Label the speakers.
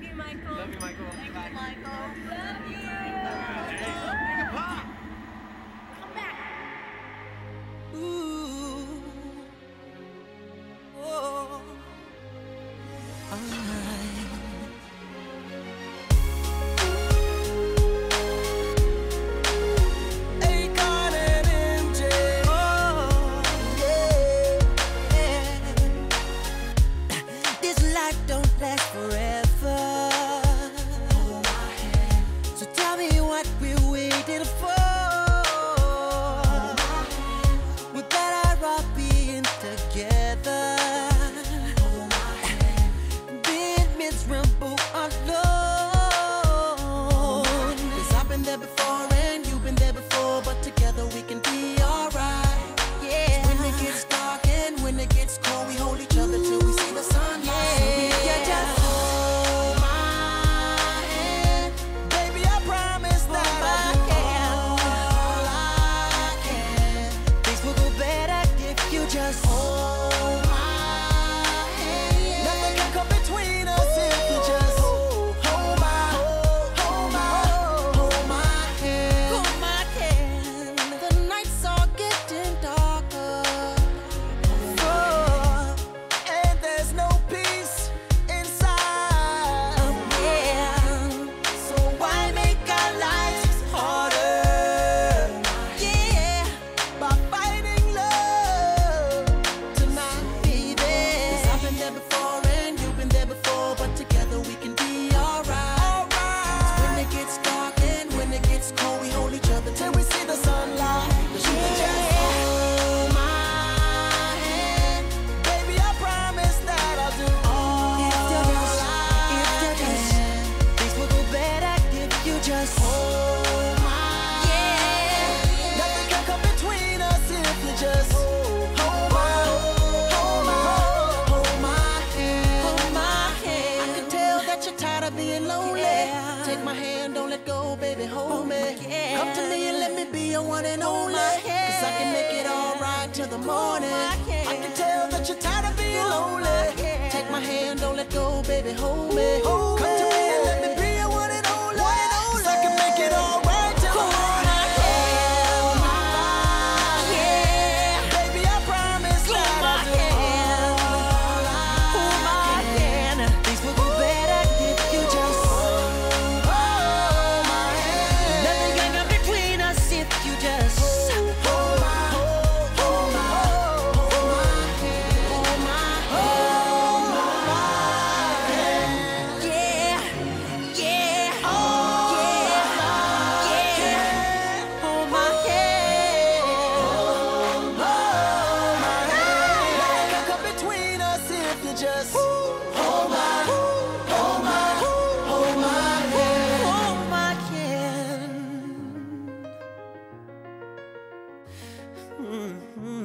Speaker 1: Love you, Michael.
Speaker 2: Love you, Michael.
Speaker 1: Thank you, Michael. Love you.
Speaker 3: Love you. Love you. Love you. Love you. what we waited for. us. Oh. baby, hold me. Come to me and let me be your one and only. Cause I can make it all right till the morning. I can tell that you're tired of being lonely. Take my hand, don't let go, baby, hold Mm-hmm.